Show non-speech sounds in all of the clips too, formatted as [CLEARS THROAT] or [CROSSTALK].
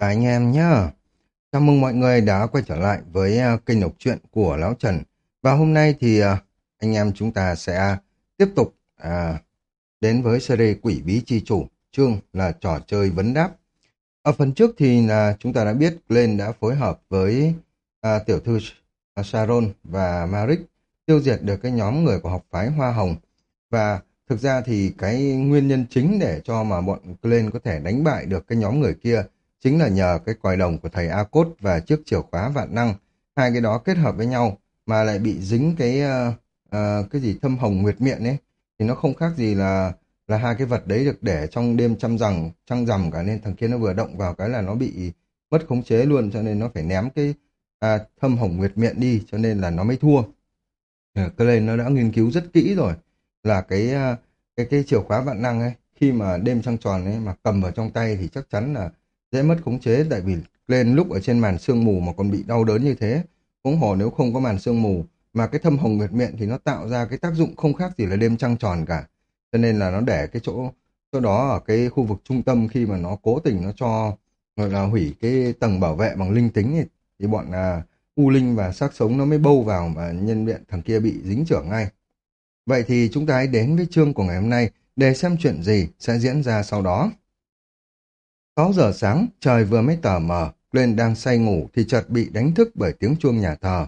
Cả anh em nhá. Chào mừng mọi người đã quay trở lại với à, kênh đọc truyện của Lão Trần. Và hôm nay thì à, anh em chúng ta sẽ tiếp tục à, đến với series Quỷ Bí Chi Chủ, chương là trò chơi vấn đáp. Ở phần trước thì là chúng ta đã biết Glenn đã phối hợp với à, tiểu thư à, Sharon và Marik tiêu diệt được cái nhóm người của học phái Hoa Hồng. Và thực ra thì cái nguyên nhân chính để cho mà bọn Glenn có thể đánh bại được cái nhóm người kia chính là nhờ cái còi đồng của thầy A Cốt và chiếc chìa khóa vạn năng. Hai cái đó kết hợp với nhau mà lại bị dính cái uh, uh, cái gì thâm hồng nguyệt miệng ấy thì nó không khác gì là là hai cái vật đấy được để trong đêm trăm rằng trăng rằm cả nên thằng kia nó vừa động vào cái là nó bị mất khống chế luôn cho nên nó phải ném cái à, thâm hồng nguyệt miệng đi cho nên là nó mới thua. Ờ, cái này nó đã nghiên cứu rất kỹ rồi là cái ờ, cái cái chìa khóa vạn năng ấy khi mà đêm trăng tròn ấy mà cầm vào trong tay thì chắc chắn là dễ mất khống chế tại vì lên lúc ở trên màn sương mù mà còn bị đau đớn như thế. Cũng hồ nếu không có màn sương mù mà cái thâm hồng nguyệt miệng thì nó tạo ra cái tác dụng không khác gì là đêm trăng tròn cả. Cho nên là nó để cái chỗ chỗ đó ở cái khu vực trung tâm khi mà nó cố tình nó cho gọi là hủy cái tầng bảo vệ bằng linh tính thì, thì bọn à, u linh và xác sống nó mới bâu vào và nhân viện thằng kia bị dính trưởng ngay. Vậy thì chúng ta hãy đến với chương của ngày hôm nay để xem chuyện gì sẽ diễn ra sau đó. 6 giờ sáng, trời vừa mới tờ mờ, lên đang say ngủ thì chợt bị đánh thức bởi tiếng chuông nhà thờ.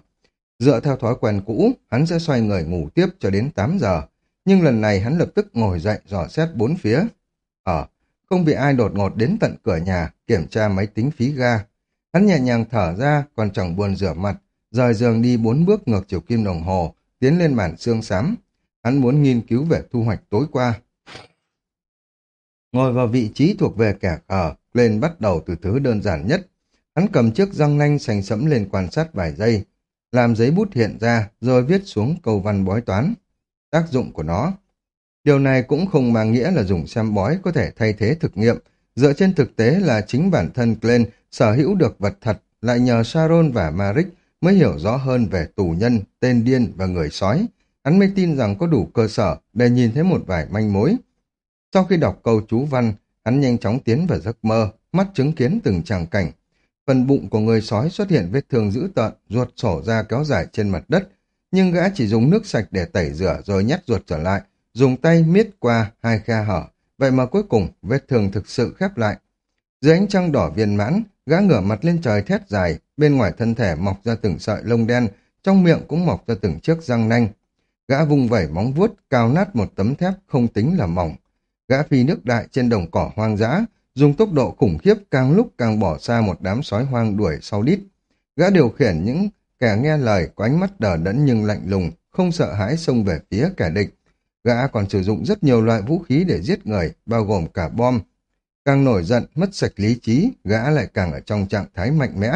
Dựa theo thói quen cũ, hắn sẽ xoay người ngủ tiếp cho đến 8 giờ. Nhưng lần này hắn lập tức ngồi dậy dò xét bốn phía. Ở, không bị ai đột ngột đến tận cửa nhà, kiểm tra máy tính phí ga. Hắn nhẹ nhàng thở ra, còn chẳng buồn rửa mặt, rời giường đi bốn bước ngược chiều kim đồng hồ, tiến lên bản xương xám. Hắn muốn nghiên cứu về thu hoạch tối qua. Ngồi vào vị trí thuộc về kẻ khờ, lên bắt đầu từ thứ đơn giản nhất. Hắn cầm chiếc răng nanh sành sẫm lên quan sát vài giây, làm giấy bút hiện ra rồi viết xuống câu văn bói toán. Tác dụng của nó. Điều này cũng không mang nghĩa là dùng xem bói có thể thay thế thực nghiệm. Dựa trên thực tế là chính bản thân Glenn sở hữu được vật thật lại nhờ Sharon và Marik mới hiểu rõ hơn về tù nhân, tên điên và người sói. Hắn mới tin rằng có đủ cơ sở để nhìn thấy một vài manh mối. Sau khi đọc câu chú văn, Hắn nhanh chóng tiến vào giấc mơ, mắt chứng kiến từng tràng cảnh. Phần bụng của người sói xuất hiện vết thương dữ tợn, ruột sổ ra kéo dài trên mặt đất. Nhưng gã chỉ dùng nước sạch để tẩy rửa rồi nhét ruột trở lại, dùng tay miết qua hai khe hở. Vậy mà cuối cùng vết thương thực sự khép lại. Dưới ánh trăng đỏ viên mãn, gã ngửa mặt lên trời thét dài, bên ngoài thân thể mọc ra từng sợi lông đen, trong miệng cũng mọc ra từng chiếc răng nanh. Gã vung vẩy móng vuốt, cào nát một tấm thép không tính là mỏng, Gã phi nước đại trên đồng cỏ hoang dã, dùng tốc độ khủng khiếp càng lúc càng bỏ xa một đám sói hoang đuổi sau đít. Gã điều khiển những kẻ nghe lời có ánh mắt đờ đẫn nhưng lạnh lùng, không sợ hãi xông về phía kẻ địch. Gã còn sử dụng rất nhiều loại vũ khí để giết người, bao gồm cả bom. Càng nổi giận, mất sạch lý trí, gã lại càng ở trong trạng thái mạnh mẽ.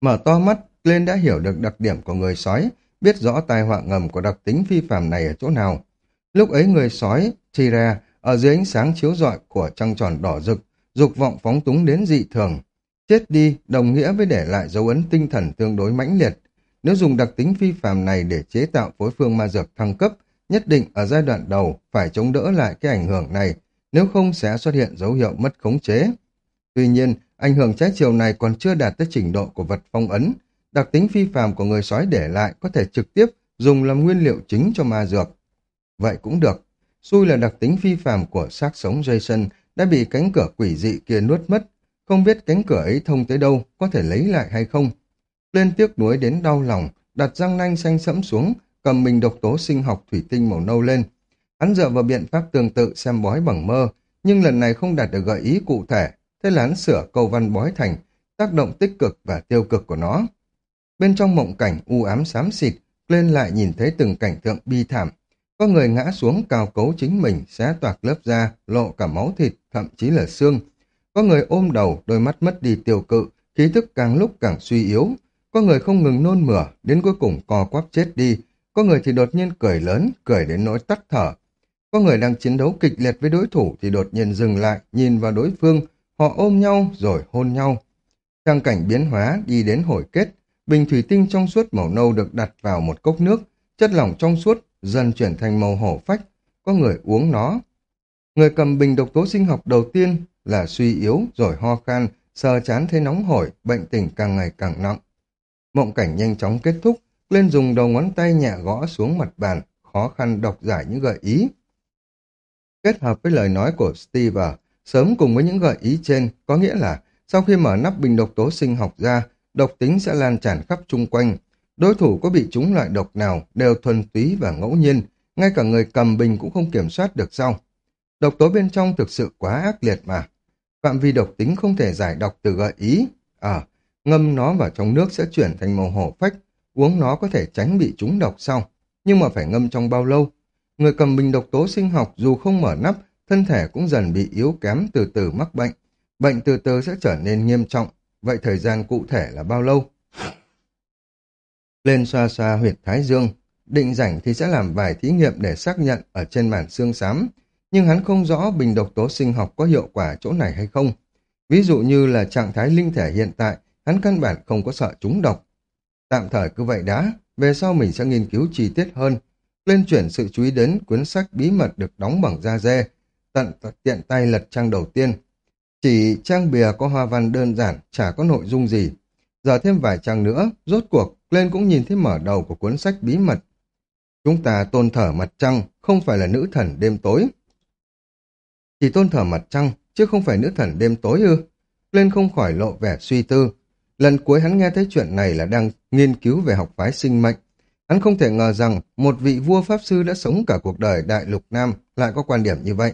Mở to mắt, lên đã hiểu được đặc điểm của người sói, biết rõ tai họa ngầm của đặc tính phi phàm này ở chỗ nào. Lúc ấy người sói Tyra ở dưới ánh sáng chiếu rọi của trăng tròn đỏ rực, dục vọng phóng túng đến dị thường. Chết đi đồng nghĩa với để lại dấu ấn tinh thần tương đối mãnh liệt. Nếu dùng đặc tính phi phàm này để chế tạo phối phương ma dược thăng cấp, nhất định ở giai đoạn đầu phải chống đỡ lại cái ảnh hưởng này, nếu không sẽ xuất hiện dấu hiệu mất khống chế. Tuy nhiên, ảnh hưởng trái chiều này còn chưa đạt tới trình độ của vật phong ấn. Đặc tính phi phàm của người sói để lại có thể trực tiếp dùng làm nguyên liệu chính cho ma dược. Vậy cũng được, Xui là đặc tính phi phàm của xác sống Jason đã bị cánh cửa quỷ dị kia nuốt mất, không biết cánh cửa ấy thông tới đâu, có thể lấy lại hay không. Lên tiếc nuối đến đau lòng, đặt răng nanh xanh sẫm xuống, cầm mình độc tố sinh học thủy tinh màu nâu lên. Hắn dựa vào biện pháp tương tự xem bói bằng mơ, nhưng lần này không đạt được gợi ý cụ thể, thế là hắn sửa câu văn bói thành, tác động tích cực và tiêu cực của nó. Bên trong mộng cảnh u ám xám xịt, lên lại nhìn thấy từng cảnh tượng bi thảm, có người ngã xuống cào cấu chính mình, xé toạc lớp da, lộ cả máu thịt, thậm chí là xương. Có người ôm đầu, đôi mắt mất đi tiêu cự, khí thức càng lúc càng suy yếu. Có người không ngừng nôn mửa, đến cuối cùng co quắp chết đi. Có người thì đột nhiên cười lớn, cười đến nỗi tắt thở. Có người đang chiến đấu kịch liệt với đối thủ thì đột nhiên dừng lại, nhìn vào đối phương, họ ôm nhau rồi hôn nhau. Trang cảnh biến hóa đi đến hồi kết, bình thủy tinh trong suốt màu nâu được đặt vào một cốc nước, chất lỏng trong suốt dần chuyển thành màu hổ phách, có người uống nó. Người cầm bình độc tố sinh học đầu tiên là suy yếu rồi ho khan, sờ chán thấy nóng hổi, bệnh tình càng ngày càng nặng. Mộng cảnh nhanh chóng kết thúc, lên dùng đầu ngón tay nhẹ gõ xuống mặt bàn, khó khăn đọc giải những gợi ý. Kết hợp với lời nói của Steve, sớm cùng với những gợi ý trên, có nghĩa là sau khi mở nắp bình độc tố sinh học ra, độc tính sẽ lan tràn khắp chung quanh. Đối thủ có bị trúng loại độc nào đều thuần túy và ngẫu nhiên, ngay cả người cầm bình cũng không kiểm soát được sau. Độc tố bên trong thực sự quá ác liệt mà. Phạm vi độc tính không thể giải độc từ gợi ý. À, ngâm nó vào trong nước sẽ chuyển thành màu hổ phách, uống nó có thể tránh bị trúng độc sau. Nhưng mà phải ngâm trong bao lâu? Người cầm bình độc tố sinh học dù không mở nắp, thân thể cũng dần bị yếu kém từ từ mắc bệnh. Bệnh từ từ sẽ trở nên nghiêm trọng. Vậy thời gian cụ thể là bao lâu? Lên xoa xoa huyệt thái dương, định rảnh thì sẽ làm vài thí nghiệm để xác nhận ở trên màn xương xám, nhưng hắn không rõ bình độc tố sinh học có hiệu quả chỗ này hay không. Ví dụ như là trạng thái linh thể hiện tại, hắn căn bản không có sợ trúng độc. Tạm thời cứ vậy đã, về sau mình sẽ nghiên cứu chi tiết hơn. Lên chuyển sự chú ý đến cuốn sách bí mật được đóng bằng da dê, tận tiện tay lật trang đầu tiên. Chỉ trang bìa có hoa văn đơn giản, chả có nội dung gì. Giờ thêm vài trang nữa, rốt cuộc, Glenn cũng nhìn thấy mở đầu của cuốn sách bí mật. Chúng ta tôn thở mặt trăng, không phải là nữ thần đêm tối. Chỉ tôn thờ mặt trăng, chứ không phải nữ thần đêm tối ư. Glenn không khỏi lộ vẻ suy tư. Lần cuối hắn nghe thấy chuyện này là đang nghiên cứu về học phái sinh mệnh. Hắn không thể ngờ rằng một vị vua pháp sư đã sống cả cuộc đời đại lục Nam lại có quan điểm như vậy.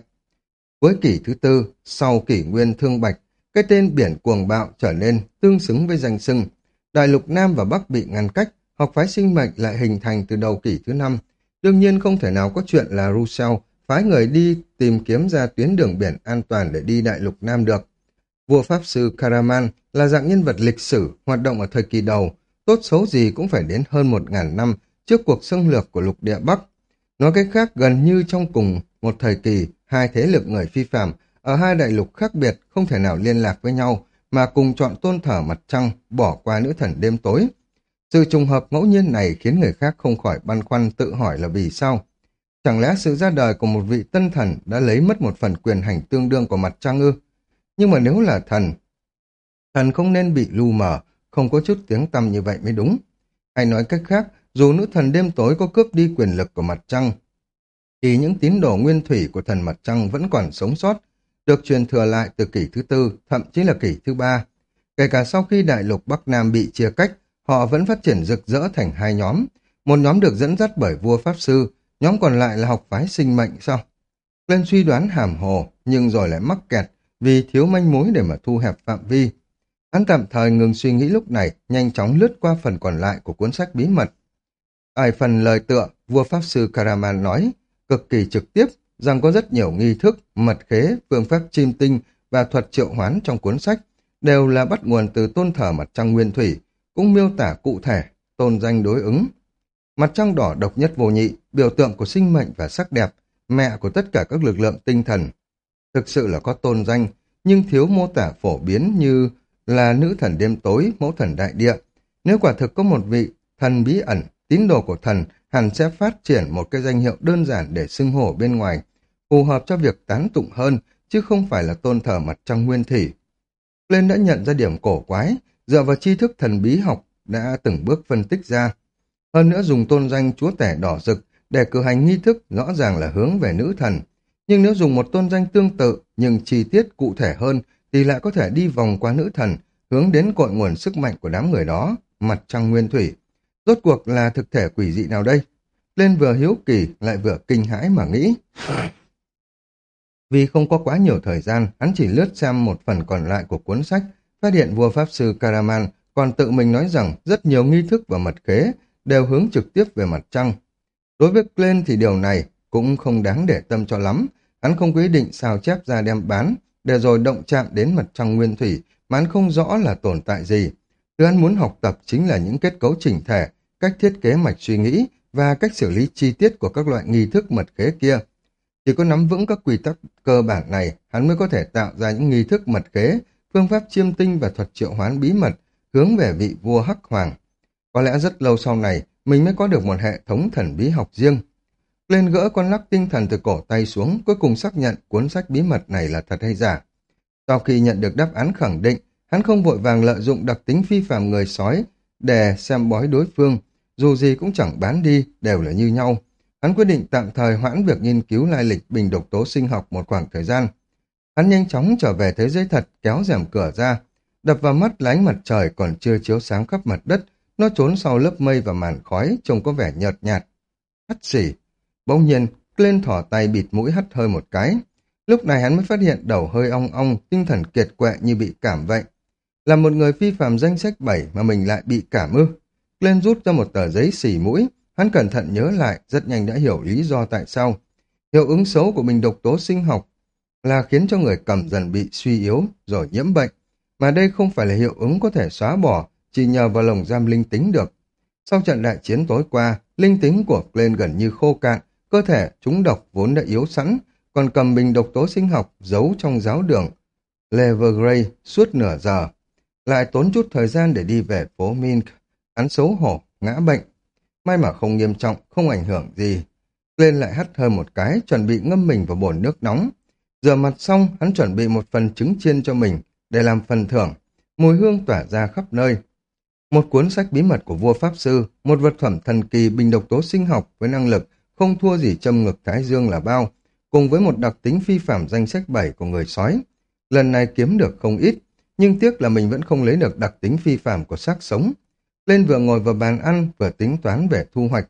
Cuối kỷ thứ tư, sau kỷ nguyên thương bạch, cái tên biển cuồng bạo trở nên tương xứng với danh sưng. Đại lục Nam và Bắc bị ngăn cách, học phái sinh mệnh lại hình thành từ đầu kỷ thứ năm. Đương nhiên không thể nào có chuyện là Rousseau phái người đi tìm kiếm ra tuyến đường biển an toàn để đi đại lục Nam được. Vua Pháp Sư Karaman là dạng nhân vật lịch sử hoạt động ở thời kỳ đầu, tốt xấu gì cũng phải đến hơn một ngàn năm trước cuộc xâm lược của lục địa Bắc. Nói cách khác, gần như trong cùng một thời kỳ, hai thế lực người phi phạm ở hai đại lục khác biệt không thể nào liên lạc với nhau, mà cùng chọn tôn thờ mặt trăng, bỏ qua nữ thần đêm tối. Sự trùng hợp ngẫu nhiên này khiến người khác không khỏi băn khoăn tự hỏi là vì sao. Chẳng lẽ sự ra đời của một vị tân thần đã lấy mất một phần quyền hành tương đương của mặt trăng ư? Nhưng mà nếu là thần, thần không nên bị lu mờ, không có chút tiếng tăm như vậy mới đúng. Hay nói cách khác, dù nữ thần đêm tối có cướp đi quyền lực của mặt trăng, thì những tín đồ nguyên thủy của thần mặt trăng vẫn còn sống sót, được truyền thừa lại từ kỷ thứ tư, thậm chí là kỷ thứ ba. Kể cả sau khi đại lục Bắc Nam bị chia cách, họ vẫn phát triển rực rỡ thành hai nhóm. Một nhóm được dẫn dắt bởi vua Pháp Sư, Nhóm còn lại là học phái sinh mệnh sao? Lên suy đoán hàm hồ, nhưng rồi lại mắc kẹt vì thiếu manh mối để mà thu hẹp phạm vi. Hắn tạm thời ngừng suy nghĩ lúc này, nhanh chóng lướt qua phần còn lại của cuốn sách bí mật. ở phần lời tựa, vua Pháp Sư Karaman nói, cực kỳ trực tiếp, rằng có rất nhiều nghi thức, mật khế, phương pháp chim tinh và thuật triệu hoán trong cuốn sách, đều là bắt nguồn từ tôn thờ mặt trăng nguyên thủy, cũng miêu tả cụ thể, tôn danh đối ứng. Mặt trăng đỏ độc nhất vô nhị, biểu tượng của sinh mệnh và sắc đẹp, mẹ của tất cả các lực lượng tinh thần. Thực sự là có tôn danh, nhưng thiếu mô tả phổ biến như là nữ thần đêm tối, mẫu thần đại địa. Nếu quả thực có một vị thần bí ẩn, tín đồ của thần, hẳn sẽ phát triển một cái danh hiệu đơn giản để xưng hổ bên ngoài, phù hợp cho việc tán tụng hơn, chứ không phải là tôn thờ mặt trăng nguyên thủy. Lên đã nhận ra điểm cổ quái, dựa vào tri thức thần bí học đã từng bước phân tích ra. Hơn nữa dùng tôn danh chúa tể đỏ rực để cử hành nghi thức rõ ràng là hướng về nữ thần. Nhưng nếu dùng một tôn danh tương tự nhưng chi tiết cụ thể hơn thì lại có thể đi vòng qua nữ thần, hướng đến cội nguồn sức mạnh của đám người đó, mặt trăng nguyên thủy. Rốt cuộc là thực thể quỷ dị nào đây? Lên vừa hiếu kỳ lại vừa kinh hãi mà nghĩ. Vì không có quá nhiều thời gian, hắn chỉ lướt xem một phần còn lại của cuốn sách, phát hiện vua Pháp Sư Karaman còn tự mình nói rằng rất nhiều nghi thức và mật khế đều hướng trực tiếp về mặt trăng. Đối với Glenn thì điều này cũng không đáng để tâm cho lắm. Hắn không quyết định sao chép ra đem bán, để rồi động chạm đến mặt trăng nguyên thủy, mà hắn không rõ là tồn tại gì. Thứ hắn muốn học tập chính là những kết cấu chỉnh thể, cách thiết kế mạch suy nghĩ và cách xử lý chi tiết của các loại nghi thức mật khế kia. Chỉ có nắm vững các quy tắc cơ bản này, hắn mới có thể tạo ra những nghi thức mật kế phương pháp chiêm tinh và thuật triệu hoán bí mật, hướng về vị vua Hắc Hoàng. Có lẽ rất lâu sau này, mình mới có được một hệ thống thần bí học riêng. Lên gỡ con lắc tinh thần từ cổ tay xuống, cuối cùng xác nhận cuốn sách bí mật này là thật hay giả. Sau khi nhận được đáp án khẳng định, Hắn không vội vàng lợi dụng đặc tính phi phạm người sói để xem bói đối phương, dù gì cũng chẳng bán đi, đều là như nhau. Hắn quyết định tạm thời hoãn việc nghiên cứu lai lịch bình độc tố sinh học một khoảng thời gian. Hắn nhanh chóng trở về thế giới thật, kéo rèm cửa ra. Đập vào mắt lánh mặt trời còn chưa chiếu sáng khắp mặt đất, nó trốn sau lớp mây và màn khói, trông có vẻ nhợt nhạt. Hắt xỉ. Bỗng nhiên, lên thỏ tay bịt mũi hắt hơi một cái. Lúc này hắn mới phát hiện đầu hơi ong ong, tinh thần kiệt quệ như bị cảm vậy. Là một người phi phạm danh sách 7 mà mình lại bị cảm ư. Lên rút ra một tờ giấy xỉ mũi, hắn cẩn thận nhớ lại, rất nhanh đã hiểu lý do tại sao. Hiệu ứng xấu của mình độc tố sinh học là khiến cho người cầm dần bị suy yếu rồi nhiễm bệnh. Mà đây không phải là hiệu ứng có thể xóa bỏ, chỉ nhờ vào lồng giam linh tính được. Sau trận đại chiến tối qua, linh tính của Glenn gần như khô cạn, cơ thể chúng độc vốn đã yếu sẵn, còn cầm bình độc tố sinh học giấu trong giáo đường Levergrey suốt nửa giờ. Lại tốn chút thời gian để đi về phố Mink. Hắn xấu hổ, ngã bệnh. May mà không nghiêm trọng, không ảnh hưởng gì. Lên lại hắt hơi một cái, chuẩn bị ngâm mình vào bồn nước nóng. Rửa mặt xong, hắn chuẩn bị một phần trứng chiên cho mình, để làm phần thưởng. Mùi hương tỏa ra khắp nơi. Một cuốn sách bí mật của vua Pháp Sư, một vật phẩm thần kỳ bình độc tố sinh học với năng lực không thua gì châm ngực Thái Dương là bao, cùng với một đặc tính phi phạm danh sách 7 của người sói. Lần này kiếm được không ít, nhưng tiếc là mình vẫn không lấy được đặc tính phi phạm của xác sống. Lên vừa ngồi vào bàn ăn, vừa tính toán về thu hoạch.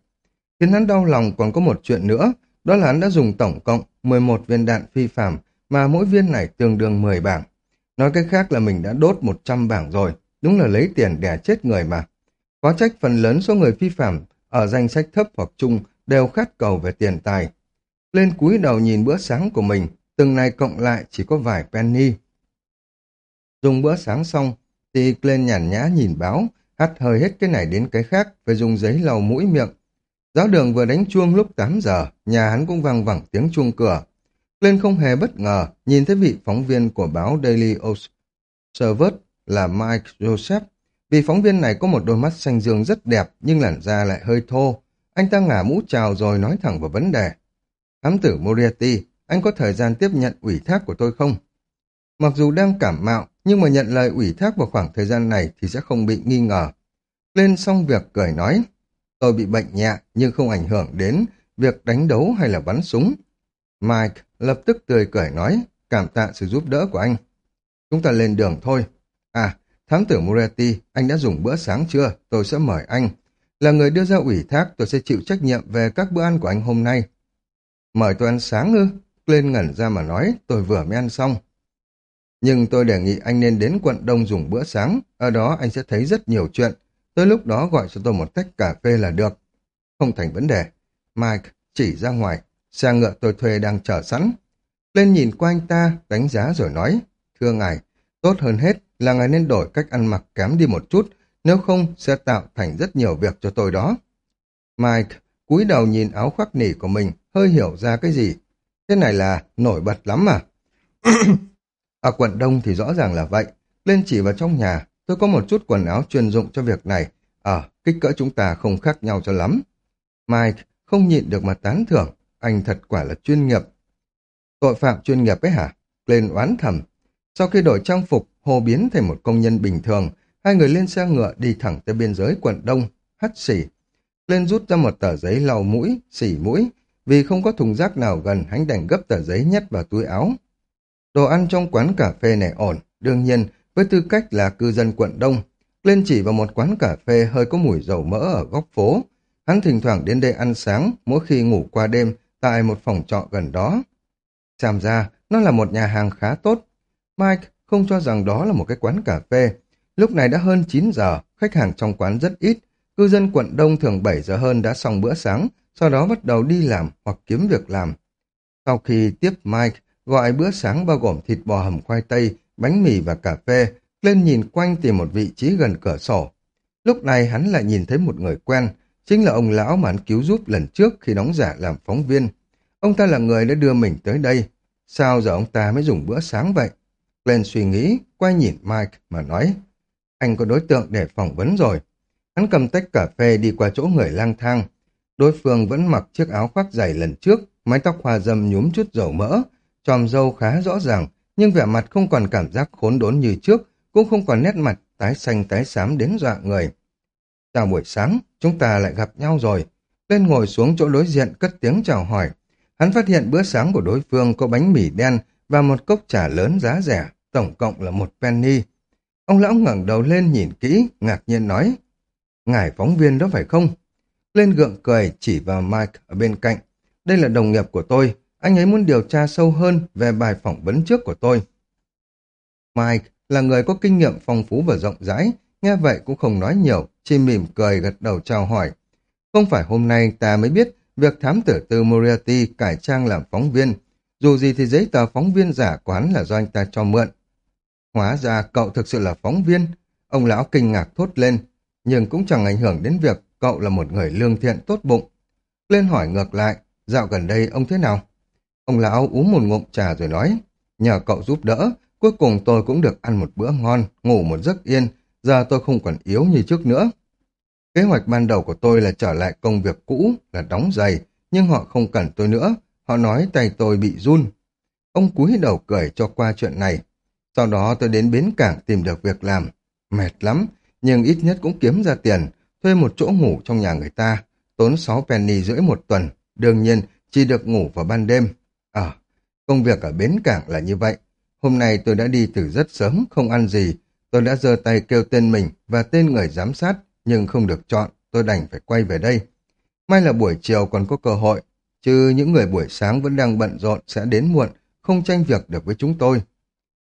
Khiến hắn đau lòng còn có một chuyện nữa, đó là hắn đã dùng tổng cộng 11 viên đạn phi phạm, mà mỗi viên này tương đương 10 bảng. Nói cách khác là mình đã đốt 100 bảng rồi, đúng là lấy tiền đẻ chết người mà. Có trách phần lớn số người phi phạm ở danh sách thấp hoặc trung đều khát cầu về tiền tài. Lên cúi đầu nhìn bữa sáng của mình, từng này cộng lại chỉ có vài penny. Dùng bữa sáng xong, thì lên nhàn nhã nhìn báo, hắt hơi hết cái này đến cái khác, phải dùng giấy lau mũi miệng. Giáo đường vừa đánh chuông lúc 8 giờ, nhà hắn cũng vang vẳng tiếng chuông cửa. Lên không hề bất ngờ, nhìn thấy vị phóng viên của báo Daily Observer là Mike Joseph. vị phóng viên này có một đôi mắt xanh dương rất đẹp nhưng làn da lại hơi thô. Anh ta ngả mũ chào rồi nói thẳng vào vấn đề. Thám tử Moriarty, anh có thời gian tiếp nhận ủy thác của tôi không? Mặc dù đang cảm mạo, nhưng mà nhận lời ủy thác vào khoảng thời gian này thì sẽ không bị nghi ngờ. Lên xong việc cười nói, tôi bị bệnh nhẹ nhưng không ảnh hưởng đến việc đánh đấu hay là bắn súng. Mike lập tức tươi cười nói, cảm tạ sự giúp đỡ của anh. Chúng ta lên đường thôi. À, thám tử Moretti, anh đã dùng bữa sáng chưa? Tôi sẽ mời anh. Là người đưa ra ủy thác, tôi sẽ chịu trách nhiệm về các bữa ăn của anh hôm nay. Mời tôi ăn sáng ư? Lên ngẩn ra mà nói, tôi vừa mới ăn xong. Nhưng tôi đề nghị anh nên đến quận Đông dùng bữa sáng, ở đó anh sẽ thấy rất nhiều chuyện. Tới lúc đó gọi cho tôi một tách cà phê là được. Không thành vấn đề. Mike chỉ ra ngoài, xe ngựa tôi thuê đang chờ sẵn. Lên nhìn qua anh ta, đánh giá rồi nói, thưa ngài, tốt hơn hết là ngài nên đổi cách ăn mặc kém đi một chút, nếu không sẽ tạo thành rất nhiều việc cho tôi đó. Mike cúi đầu nhìn áo khoác nỉ của mình, hơi hiểu ra cái gì. Thế này là nổi bật lắm mà. [CLEARS THROAT] Ở quận Đông thì rõ ràng là vậy. Lên chỉ vào trong nhà, tôi có một chút quần áo chuyên dụng cho việc này. Ở, ờ, kích cỡ chúng ta không khác nhau cho lắm. Mike không nhịn được mà tán thưởng, anh thật quả là chuyên nghiệp. Tội phạm chuyên nghiệp ấy hả? Lên oán thầm. Sau khi đổi trang phục, Hồ biến thành một công nhân bình thường, hai người lên xe ngựa đi thẳng tới biên giới quận Đông, hắt xỉ. Lên rút ra một tờ giấy lau mũi, xỉ mũi, vì không có thùng rác nào gần, hắn đành gấp tờ giấy nhét vào túi áo. Đồ ăn trong quán cà phê này ổn, đương nhiên, với tư cách là cư dân quận Đông, lên chỉ vào một quán cà phê hơi có mùi dầu mỡ ở góc phố. Hắn thỉnh thoảng đến đây ăn sáng, mỗi khi ngủ qua đêm, tại một phòng trọ gần đó. Xem ra, nó là một nhà hàng khá tốt. Mike không cho rằng đó là một cái quán cà phê. Lúc này đã hơn 9 giờ, khách hàng trong quán rất ít. Cư dân quận Đông thường 7 giờ hơn đã xong bữa sáng, sau đó bắt đầu đi làm hoặc kiếm việc làm. Sau khi tiếp Mike, gọi bữa sáng bao gồm thịt bò hầm khoai tây, bánh mì và cà phê, lên nhìn quanh tìm một vị trí gần cửa sổ. Lúc này hắn lại nhìn thấy một người quen, chính là ông lão mà hắn cứu giúp lần trước khi đóng giả làm phóng viên. Ông ta là người đã đưa mình tới đây. Sao giờ ông ta mới dùng bữa sáng vậy? Glenn suy nghĩ, quay nhìn Mike mà nói. Anh có đối tượng để phỏng vấn rồi. Hắn cầm tách cà phê đi qua chỗ người lang thang. Đối phương vẫn mặc chiếc áo khoác dày lần trước, mái tóc hoa dâm nhúm chút dầu mỡ, tròm râu khá rõ ràng, nhưng vẻ mặt không còn cảm giác khốn đốn như trước, cũng không còn nét mặt tái xanh tái xám đến dọa người. Chào buổi sáng, chúng ta lại gặp nhau rồi. Lên ngồi xuống chỗ đối diện cất tiếng chào hỏi. Hắn phát hiện bữa sáng của đối phương có bánh mì đen và một cốc trà lớn giá rẻ, tổng cộng là một penny. Ông lão ngẩng đầu lên nhìn kỹ, ngạc nhiên nói, Ngài phóng viên đó phải không? Lên gượng cười chỉ vào Mike ở bên cạnh. Đây là đồng nghiệp của tôi, anh ấy muốn điều tra sâu hơn về bài phỏng vấn trước của tôi. Mike là người có kinh nghiệm phong phú và rộng rãi, nghe vậy cũng không nói nhiều, chỉ mỉm cười gật đầu chào hỏi. Không phải hôm nay ta mới biết việc thám tử từ Moriarty cải trang làm phóng viên. Dù gì thì giấy tờ phóng viên giả quán là do anh ta cho mượn. Hóa ra cậu thực sự là phóng viên. Ông lão kinh ngạc thốt lên, nhưng cũng chẳng ảnh hưởng đến việc cậu là một người lương thiện tốt bụng. Lên hỏi ngược lại, dạo gần đây ông thế nào? Ông lão uống một ngụm trà rồi nói, nhờ cậu giúp đỡ, cuối cùng tôi cũng được ăn một bữa ngon, ngủ một giấc yên, giờ tôi không còn yếu như trước nữa. Kế hoạch ban đầu của tôi là trở lại công việc cũ, là đóng giày, nhưng họ không cần tôi nữa, họ nói tay tôi bị run. Ông cúi đầu cười cho qua chuyện này. Sau đó tôi đến bến cảng tìm được việc làm. Mệt lắm, nhưng ít nhất cũng kiếm ra tiền, thuê một chỗ ngủ trong nhà người ta, tốn 6 penny rưỡi một tuần, đương nhiên chỉ được ngủ vào ban đêm. Công việc ở bến cảng là như vậy. Hôm nay tôi đã đi từ rất sớm, không ăn gì. Tôi đã giơ tay kêu tên mình và tên người giám sát, nhưng không được chọn, tôi đành phải quay về đây. May là buổi chiều còn có cơ hội, chứ những người buổi sáng vẫn đang bận rộn sẽ đến muộn, không tranh việc được với chúng tôi.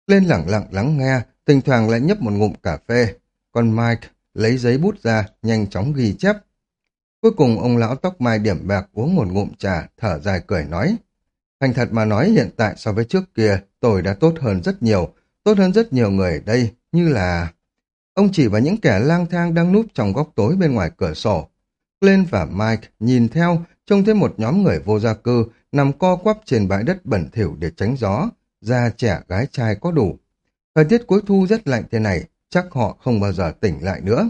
Lên lặng lặng lắng nghe, thỉnh thoảng lại nhấp một ngụm cà phê. Còn Mike lấy giấy bút ra, nhanh chóng ghi chép. Cuối cùng ông lão tóc mai điểm bạc uống một ngụm trà, thở dài cười nói. Thành thật mà nói hiện tại so với trước kia, tôi đã tốt hơn rất nhiều, tốt hơn rất nhiều người ở đây, như là... Ông chỉ vào những kẻ lang thang đang núp trong góc tối bên ngoài cửa sổ. Glenn và Mike nhìn theo, trông thấy một nhóm người vô gia cư nằm co quắp trên bãi đất bẩn thỉu để tránh gió, da trẻ gái trai có đủ. Thời tiết cuối thu rất lạnh thế này, chắc họ không bao giờ tỉnh lại nữa.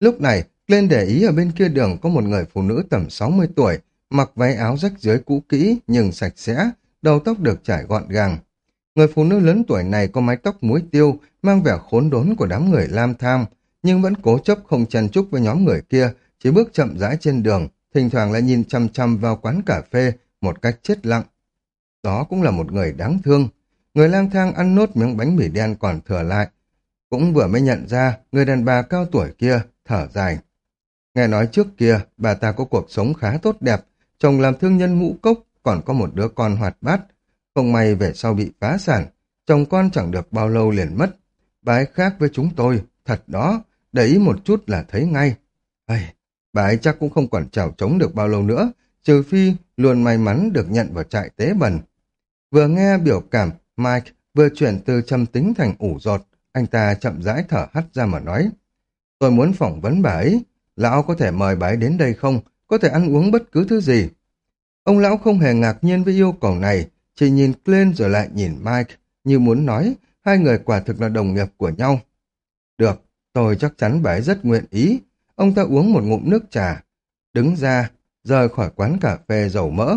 Lúc này, Glenn để ý ở bên kia đường có một người phụ nữ tầm 60 tuổi, mặc váy áo rách dưới cũ kỹ nhưng sạch sẽ, đầu tóc được trải gọn gàng. Người phụ nữ lớn tuổi này có mái tóc muối tiêu, mang vẻ khốn đốn của đám người lam tham, nhưng vẫn cố chấp không chen chúc với nhóm người kia, chỉ bước chậm rãi trên đường, thỉnh thoảng lại nhìn chăm chăm vào quán cà phê một cách chết lặng. Đó cũng là một người đáng thương. Người lang thang ăn nốt miếng bánh mì đen còn thừa lại, cũng vừa mới nhận ra người đàn bà cao tuổi kia thở dài. Nghe nói trước kia bà ta có cuộc sống khá tốt đẹp, chồng làm thương nhân ngũ cốc, còn có một đứa con hoạt bát. Không may về sau bị phá sản, chồng con chẳng được bao lâu liền mất. Bà ấy khác với chúng tôi, thật đó, để ý một chút là thấy ngay. Ây, bà ấy chắc cũng không còn trào trống được bao lâu nữa, trừ phi luôn may mắn được nhận vào trại tế bần. Vừa nghe biểu cảm, Mike vừa chuyển từ trầm tính thành ủ rột, anh ta chậm rãi thở hắt ra mà nói. Tôi muốn phỏng vấn bà ấy. Lão có thể mời bà ấy đến đây không? Có thể ăn uống bất cứ thứ gì. Ông lão không hề ngạc nhiên với yêu cầu này, chỉ nhìn lên rồi lại nhìn Mike, như muốn nói, hai người quả thực là đồng nghiệp của nhau. Được, tôi chắc chắn bà ấy rất nguyện ý. Ông ta uống một ngụm nước trà, đứng ra, rời khỏi quán cà phê dầu mỡ.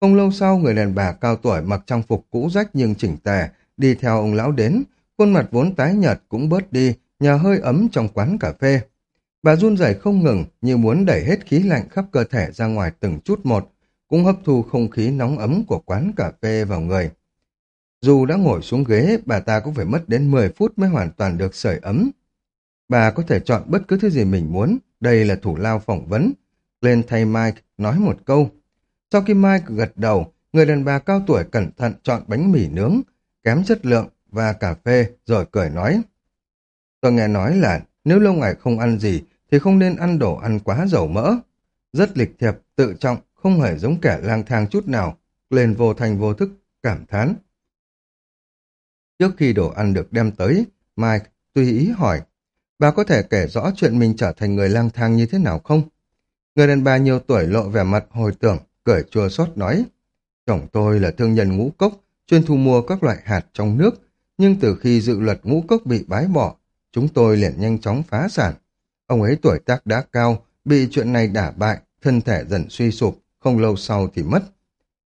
Không lâu sau, người đàn bà cao tuổi mặc trang phục cũ rách nhưng chỉnh tề, đi theo ông lão đến, khuôn mặt vốn tái nhợt cũng bớt đi nhờ hơi ấm trong quán cà phê. Bà run rẩy không ngừng như muốn đẩy hết khí lạnh khắp cơ thể ra ngoài từng chút một, cũng hấp thu không khí nóng ấm của quán cà phê vào người. Dù đã ngồi xuống ghế, bà ta cũng phải mất đến 10 phút mới hoàn toàn được sưởi ấm. Bà có thể chọn bất cứ thứ gì mình muốn, đây là thủ lao phỏng vấn. Lên thay Mike nói một câu. Sau khi Mike gật đầu, người đàn bà cao tuổi cẩn thận chọn bánh mì nướng, kém chất lượng, và cà phê, rồi cười nói. Tôi nghe nói là nếu lâu ngày không ăn gì thì không nên ăn đồ ăn quá dầu mỡ. Rất lịch thiệp, tự trọng, không hề giống kẻ lang thang chút nào, lên vô thành vô thức, cảm thán. Trước khi đồ ăn được đem tới, Mike tùy ý hỏi, bà có thể kể rõ chuyện mình trở thành người lang thang như thế nào không? Người đàn bà nhiều tuổi lộ vẻ mặt hồi tưởng, cười chua xót nói, chồng tôi là thương nhân ngũ cốc, chuyên thu mua các loại hạt trong nước, nhưng từ khi dự luật ngũ cốc bị bái bỏ, chúng tôi liền nhanh chóng phá sản. Ông ấy tuổi tác đã cao, bị chuyện này đả bại, thân thể dần suy sụp, không lâu sau thì mất.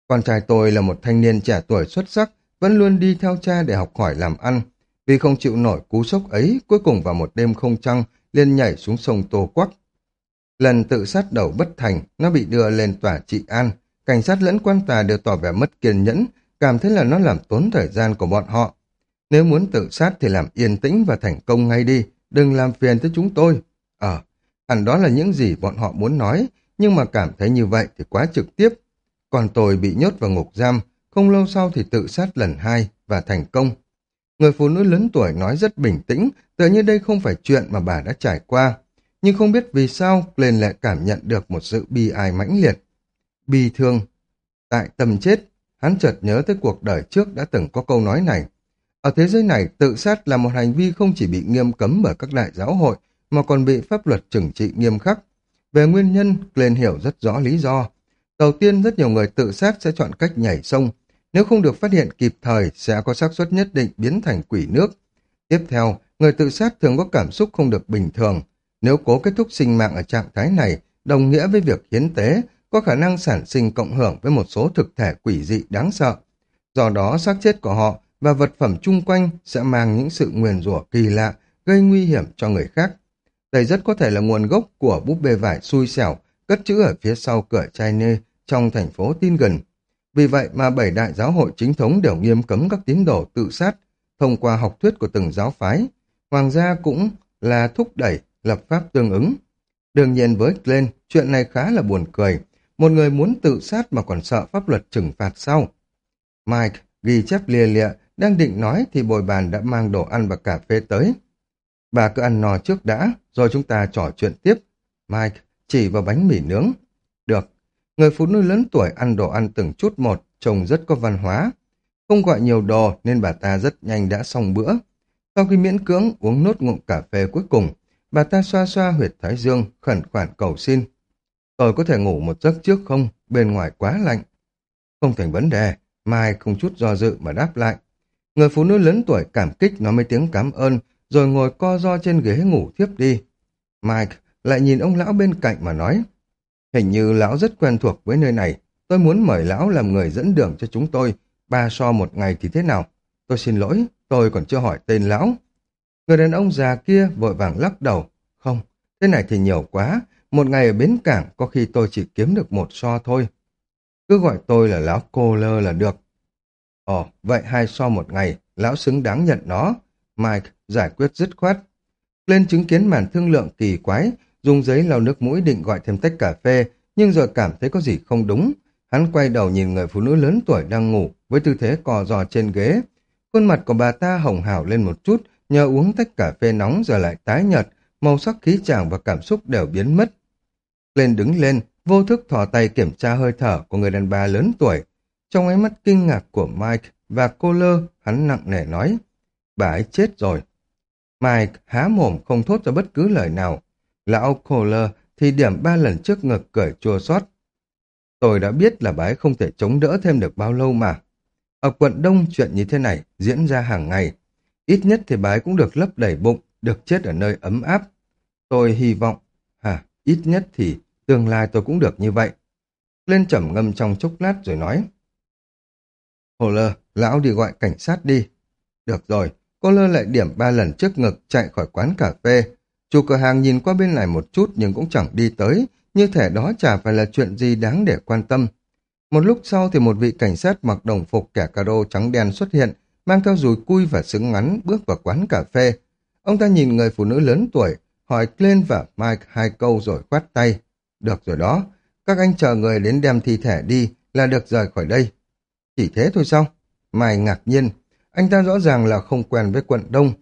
Con trai tôi là một thanh niên trẻ tuổi xuất sắc, vẫn luôn đi theo cha để học hỏi làm ăn. Vì không chịu nổi cú sốc ấy, cuối cùng vào một đêm không trăng, liền nhảy xuống sông Tô Quắc. Lần tự sát đầu bất thành, nó bị đưa lên tòa trị an. Cảnh sát lẫn quan tòa đều tỏ vẻ mất kiên nhẫn, cảm thấy là nó làm tốn thời gian của bọn họ. Nếu muốn tự sát thì làm yên tĩnh và thành công ngay đi, đừng làm phiền tới chúng tôi. Ờ, hẳn đó là những gì bọn họ muốn nói, nhưng mà cảm thấy như vậy thì quá trực tiếp. Còn tôi bị nhốt vào ngục giam, không lâu sau thì tự sát lần hai và thành công. Người phụ nữ lớn tuổi nói rất bình tĩnh, tựa như đây không phải chuyện mà bà đã trải qua. Nhưng không biết vì sao Glenn lại cảm nhận được một sự bi ai mãnh liệt. Bi thương. Tại tầm chết, hắn chợt nhớ tới cuộc đời trước đã từng có câu nói này. Ở thế giới này, tự sát là một hành vi không chỉ bị nghiêm cấm bởi các đại giáo hội, mà còn bị pháp luật trừng trị nghiêm khắc. Về nguyên nhân, Glenn hiểu rất rõ lý do. Đầu tiên, rất nhiều người tự sát sẽ chọn cách nhảy sông. Nếu không được phát hiện kịp thời, sẽ có xác suất nhất định biến thành quỷ nước. Tiếp theo, người tự sát thường có cảm xúc không được bình thường. Nếu cố kết thúc sinh mạng ở trạng thái này, đồng nghĩa với việc hiến tế, có khả năng sản sinh cộng hưởng với một số thực thể quỷ dị đáng sợ. Do đó, xác chết của họ và vật phẩm chung quanh sẽ mang những sự nguyền rủa kỳ lạ, gây nguy hiểm cho người khác. Đây rất có thể là nguồn gốc của búp bê vải xui xẻo, cất chữ ở phía sau cửa chai nê trong thành phố tin gần. Vì vậy mà bảy đại giáo hội chính thống đều nghiêm cấm các tín đồ tự sát thông qua học thuyết của từng giáo phái. Hoàng gia cũng là thúc đẩy lập pháp tương ứng. Đương nhiên với Glenn, chuyện này khá là buồn cười. Một người muốn tự sát mà còn sợ pháp luật trừng phạt sau. Mike ghi chép lia lịa, đang định nói thì bồi bàn đã mang đồ ăn và cà phê tới. Bà cứ ăn no trước đã, rồi chúng ta trò chuyện tiếp. Mike chỉ vào bánh mì nướng. Được, người phụ nữ lớn tuổi ăn đồ ăn từng chút một, trông rất có văn hóa. Không gọi nhiều đồ nên bà ta rất nhanh đã xong bữa. Sau khi miễn cưỡng uống nốt ngụm cà phê cuối cùng, bà ta xoa xoa huyệt thái dương, khẩn khoản cầu xin. Tôi có thể ngủ một giấc trước không? Bên ngoài quá lạnh. Không thành vấn đề, Mai không chút do dự mà đáp lại. Người phụ nữ lớn tuổi cảm kích nói mấy tiếng cảm ơn, rồi ngồi co ro trên ghế ngủ tiếp đi. Mike lại nhìn ông lão bên cạnh mà nói, hình như lão rất quen thuộc với nơi này, tôi muốn mời lão làm người dẫn đường cho chúng tôi, ba so một ngày thì thế nào? Tôi xin lỗi, tôi còn chưa hỏi tên lão. Người đàn ông già kia vội vàng lắc đầu, không, thế này thì nhiều quá, một ngày ở bến cảng có khi tôi chỉ kiếm được một so thôi. Cứ gọi tôi là lão cô lơ là được. Ồ, vậy hai so một ngày, lão xứng đáng nhận nó. Mike giải quyết dứt khoát. Lên chứng kiến màn thương lượng kỳ quái, dùng giấy lau nước mũi định gọi thêm tách cà phê, nhưng rồi cảm thấy có gì không đúng. Hắn quay đầu nhìn người phụ nữ lớn tuổi đang ngủ với tư thế cò giò trên ghế. Khuôn mặt của bà ta hồng hào lên một chút, nhờ uống tách cà phê nóng rồi lại tái nhợt, màu sắc khí chàng và cảm xúc đều biến mất. Lên đứng lên, vô thức thò tay kiểm tra hơi thở của người đàn bà lớn tuổi. Trong ánh mắt kinh ngạc của Mike và cô lơ, hắn nặng nề nói, bà ấy chết rồi. Mike há mồm không thốt ra bất cứ lời nào. Lão Kohler thì điểm ba lần trước ngực cởi chua xót. Tôi đã biết là bái không thể chống đỡ thêm được bao lâu mà. Ở quận Đông chuyện như thế này diễn ra hàng ngày. Ít nhất thì bái cũng được lấp đầy bụng, được chết ở nơi ấm áp. Tôi hy vọng, hả, ít nhất thì tương lai tôi cũng được như vậy. Lên trầm ngâm trong chốc lát rồi nói. Hồ lơ, lão đi gọi cảnh sát đi. Được rồi, cô lơ lại điểm ba lần trước ngực chạy khỏi quán cà phê. Chủ cửa hàng nhìn qua bên này một chút nhưng cũng chẳng đi tới, như thể đó chả phải là chuyện gì đáng để quan tâm. Một lúc sau thì một vị cảnh sát mặc đồng phục kẻ cà đô trắng đen xuất hiện, mang theo dùi cui và súng ngắn bước vào quán cà phê. Ông ta nhìn người phụ nữ lớn tuổi, hỏi Glenn và Mike hai câu rồi khoát tay. Được rồi đó, các anh chờ người đến đem thi thể đi là được rời khỏi đây. Chỉ thế thôi sao? Mai ngạc nhiên, anh ta rõ ràng là không quen với quận Đông.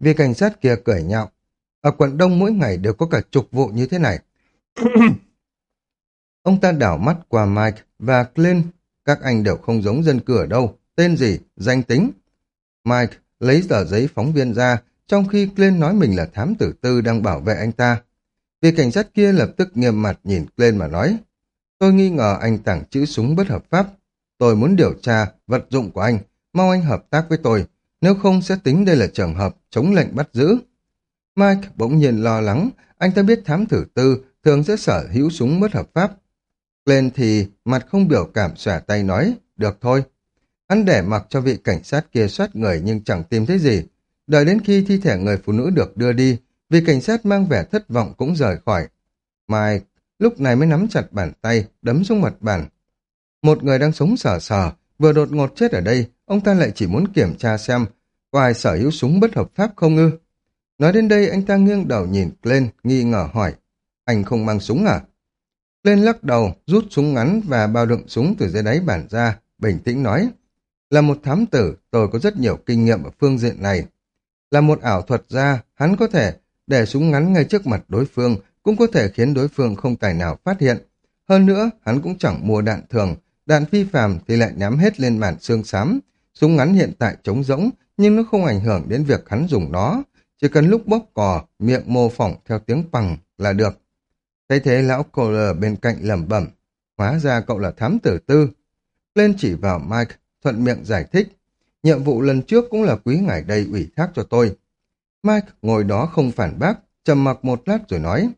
Vì cảnh sát kia cười nhạo. Ở quận Đông mỗi ngày đều có cả chục vụ như thế này. [COUGHS] Ông ta đảo mắt qua Mike và Clint. Các anh đều không giống dân cử ở đâu. Tên gì? Danh tính? Mike lấy tờ giấy phóng viên ra, trong khi Clint nói mình là thám tử tư đang bảo vệ anh ta. Vì cảnh sát kia lập tức nghiêm mặt nhìn Clint mà nói. Tôi nghi ngờ anh tảng chữ súng bất hợp pháp. Tôi muốn điều tra vật dụng của anh, mong anh hợp tác với tôi, nếu không sẽ tính đây là trường hợp chống lệnh bắt giữ. Mike bỗng nhiên lo lắng, anh ta biết thám tử tư thường sẽ sở hữu súng bất hợp pháp. Lên thì mặt không biểu cảm xòa tay nói, được thôi. Hắn để mặc cho vị cảnh sát kia soát người nhưng chẳng tìm thấy gì. Đợi đến khi thi thể người phụ nữ được đưa đi, vì cảnh sát mang vẻ thất vọng cũng rời khỏi. Mike lúc này mới nắm chặt bàn tay, đấm xuống mặt bàn. Một người đang sống sờ sờ, vừa đột ngột chết ở đây, ông ta lại chỉ muốn kiểm tra xem có ai sở hữu súng bất hợp pháp không ư. Nói đến đây anh ta nghiêng đầu nhìn lên, nghi ngờ hỏi, anh không mang súng à? Lên lắc đầu, rút súng ngắn và bao đựng súng từ dưới đáy bản ra, bình tĩnh nói, là một thám tử, tôi có rất nhiều kinh nghiệm ở phương diện này. Là một ảo thuật gia, hắn có thể để súng ngắn ngay trước mặt đối phương, cũng có thể khiến đối phương không tài nào phát hiện. Hơn nữa, hắn cũng chẳng mua đạn thường, đạn phi phàm thì lại ném hết lên màn xương xám. Súng ngắn hiện tại trống rỗng, nhưng nó không ảnh hưởng đến việc hắn dùng nó. Chỉ cần lúc bóp cò, miệng mô phỏng theo tiếng bằng là được. Thấy thế lão Kohler bên cạnh lẩm bẩm, hóa ra cậu là thám tử tư. Lên chỉ vào Mike, thuận miệng giải thích. Nhiệm vụ lần trước cũng là quý ngài đây ủy thác cho tôi. Mike ngồi đó không phản bác, trầm mặc một lát rồi nói.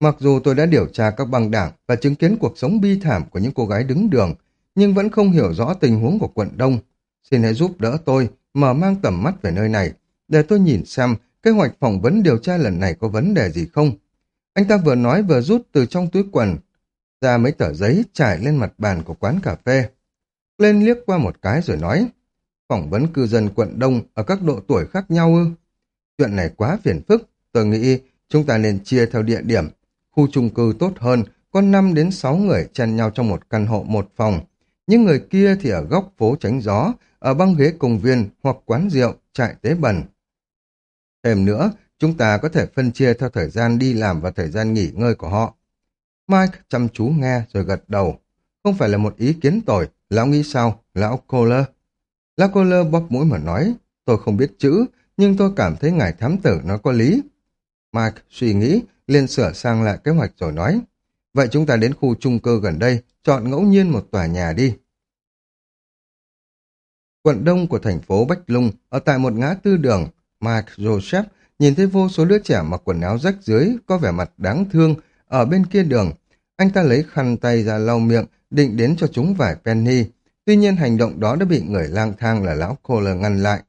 Mặc dù tôi đã điều tra các băng đảng và chứng kiến cuộc sống bi thảm của những cô gái đứng đường, nhưng vẫn không hiểu rõ tình huống của quận Đông. Xin hãy giúp đỡ tôi mở mang tầm mắt về nơi này, để tôi nhìn xem kế hoạch phỏng vấn điều tra lần này có vấn đề gì không. Anh ta vừa nói vừa rút từ trong túi quần ra mấy tờ giấy trải lên mặt bàn của quán cà phê. Lên liếc qua một cái rồi nói, phỏng vấn cư dân quận Đông ở các độ tuổi khác nhau ư. Chuyện này quá phiền phức, tôi nghĩ chúng ta nên chia theo địa điểm. Khu chung cư tốt hơn, có 5 đến 6 người chen nhau trong một căn hộ một phòng. Những người kia thì ở góc phố tránh gió, ở băng ghế công viên hoặc quán rượu, trại tế bẩn. Thêm nữa, chúng ta có thể phân chia theo thời gian đi làm và thời gian nghỉ ngơi của họ. Mike chăm chú nghe rồi gật đầu. Không phải là một ý kiến tồi, lão nghĩ sao, lão Kohler? Lão Kohler bóp mũi mà nói, tôi không biết chữ, nhưng tôi cảm thấy ngài thám tử nó có lý. Mike suy nghĩ, liền sửa sang lại kế hoạch rồi nói, vậy chúng ta đến khu trung cư gần đây, chọn ngẫu nhiên một tòa nhà đi. Quận đông của thành phố Bách Lung, ở tại một ngã tư đường, mike Joseph nhìn thấy vô số đứa trẻ mặc quần áo rách dưới, có vẻ mặt đáng thương, ở bên kia đường. Anh ta lấy khăn tay ra lau miệng, định đến cho chúng vài penny. Tuy nhiên hành động đó đã bị người lang thang là lão Kohler ngăn lại.